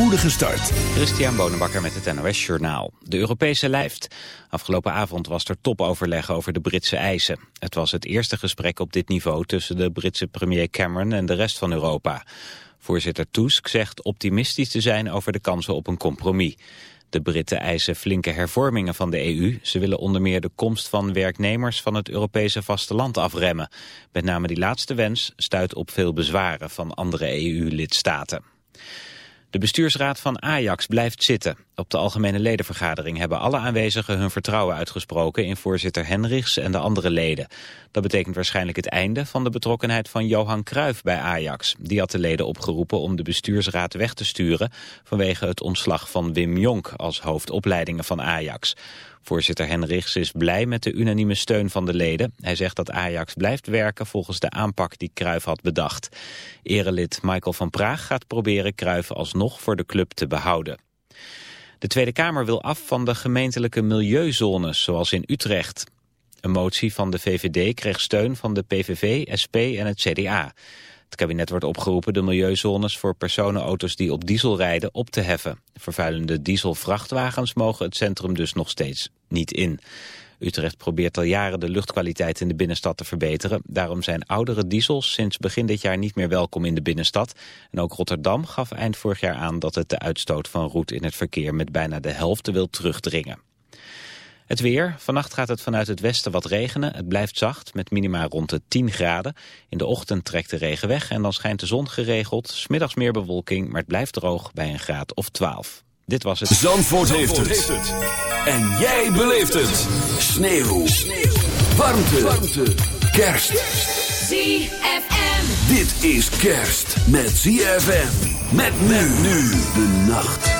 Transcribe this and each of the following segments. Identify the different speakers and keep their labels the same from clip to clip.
Speaker 1: spoedige start.
Speaker 2: Christian Bonenbakker met het NOS Journaal. De Europese lijft. Afgelopen avond was er topoverleg over de Britse eisen. Het was het eerste gesprek op dit niveau tussen de Britse premier Cameron en de rest van Europa. Voorzitter Tusk zegt optimistisch te zijn over de kansen op een compromis. De Britten eisen flinke hervormingen van de EU. Ze willen onder meer de komst van werknemers van het Europese vasteland afremmen. Met name die laatste wens stuit op veel bezwaren van andere EU-lidstaten. De bestuursraad van Ajax blijft zitten. Op de algemene ledenvergadering hebben alle aanwezigen hun vertrouwen uitgesproken in voorzitter Henrichs en de andere leden. Dat betekent waarschijnlijk het einde van de betrokkenheid van Johan Cruijff bij Ajax. Die had de leden opgeroepen om de bestuursraad weg te sturen vanwege het ontslag van Wim Jonk als hoofdopleidingen van Ajax. Voorzitter Henrichs is blij met de unanieme steun van de leden. Hij zegt dat Ajax blijft werken volgens de aanpak die Cruijff had bedacht. Erelid Michael van Praag gaat proberen Cruijff alsnog voor de club te behouden. De Tweede Kamer wil af van de gemeentelijke milieuzones, zoals in Utrecht. Een motie van de VVD kreeg steun van de PVV, SP en het CDA. Het kabinet wordt opgeroepen de milieuzones voor personenauto's die op diesel rijden op te heffen. Vervuilende dieselvrachtwagens mogen het centrum dus nog steeds niet in. Utrecht probeert al jaren de luchtkwaliteit in de binnenstad te verbeteren. Daarom zijn oudere diesels sinds begin dit jaar niet meer welkom in de binnenstad. En ook Rotterdam gaf eind vorig jaar aan dat het de uitstoot van roet in het verkeer met bijna de helft wil terugdringen. Het weer. Vannacht gaat het vanuit het westen wat regenen. Het blijft zacht met minima rond de 10 graden. In de ochtend trekt de regen weg en dan schijnt de zon geregeld. Smiddags meer bewolking, maar het blijft droog bij een graad of 12. Dit was het.
Speaker 1: Zandvoort, heeft, het. En jij beleeft het. Sneeuw. Sneeuw. Warmte. Warmte. Kerst.
Speaker 3: ZFM.
Speaker 1: Dit is kerst met ZFM. Met men nu de nacht.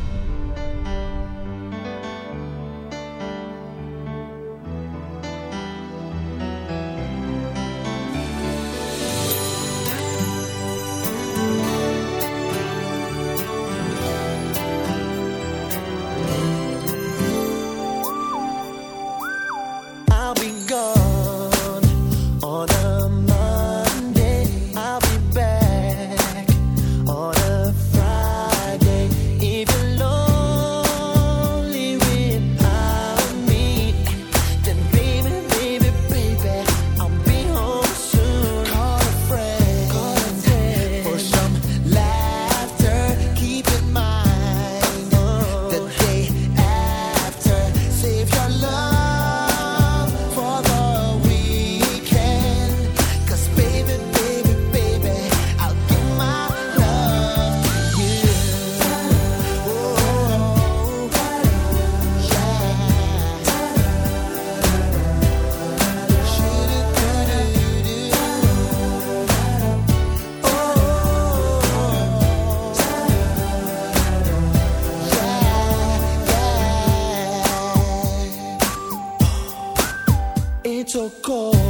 Speaker 3: so cold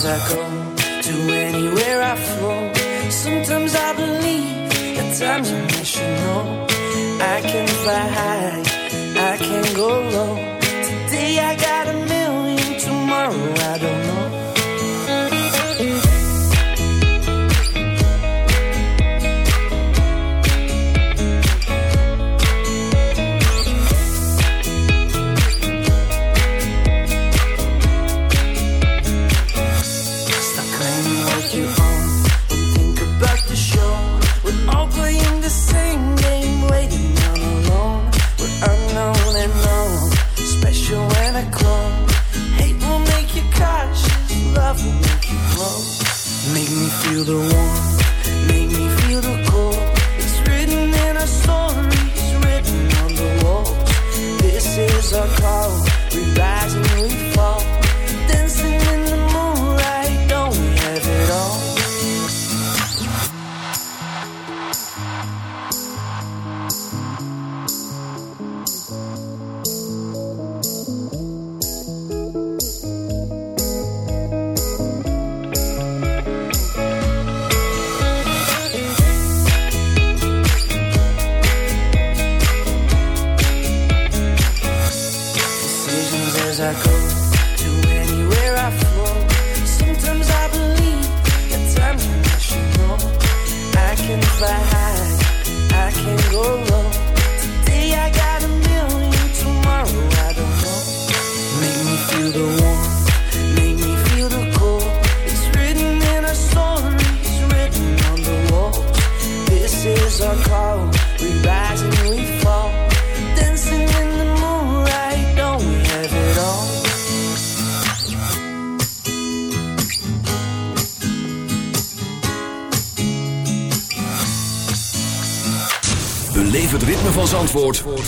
Speaker 3: as I go to anywhere I flow. Sometimes I believe, at times I wish you know I can fly high.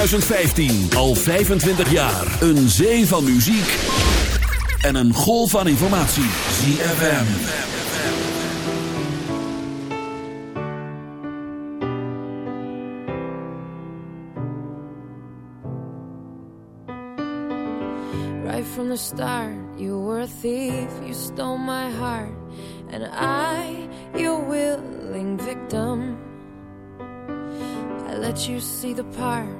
Speaker 4: 2015. Al 25 jaar. Een zee van muziek en een golf van informatie. ZFM.
Speaker 5: Right from the start, you were a thief. You stole my heart. And I, your willing victim. I let you see the part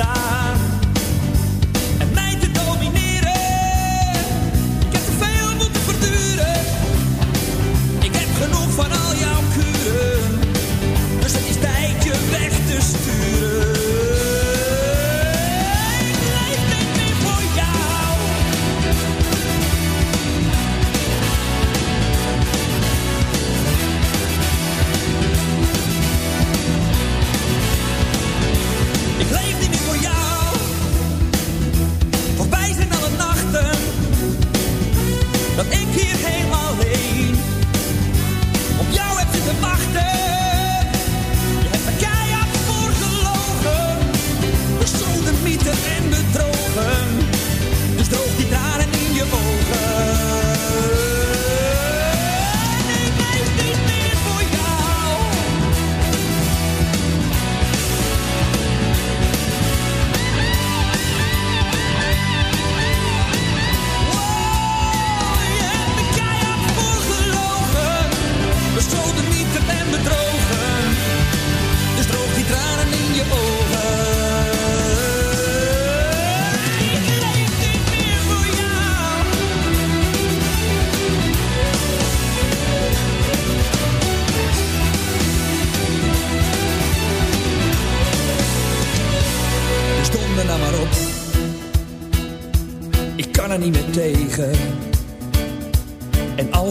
Speaker 6: estar.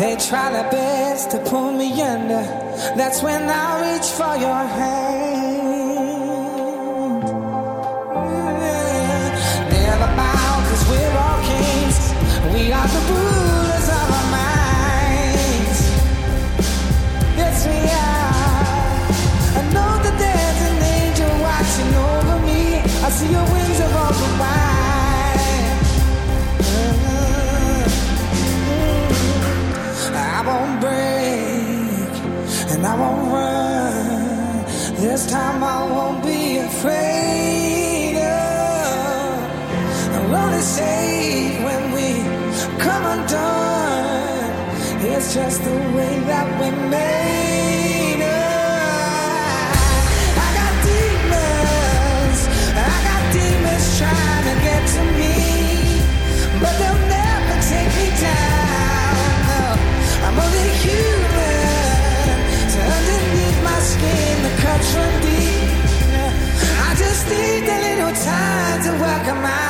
Speaker 7: They try their best to pull me under. That's when I reach for your hand. Never bow, cause we're all kings. We are the rulers of our minds. Yes, we are. I know that there's an angel watching over me. I see your wings and I won't run. This time I won't be afraid. Oh, I'm only safe when we come undone. It's just the way that we made. Oh, I got demons, I got demons trying to get to me, but they'll never take me down. No, I'm only human, cuts run deep. I just need a little time to 'em out.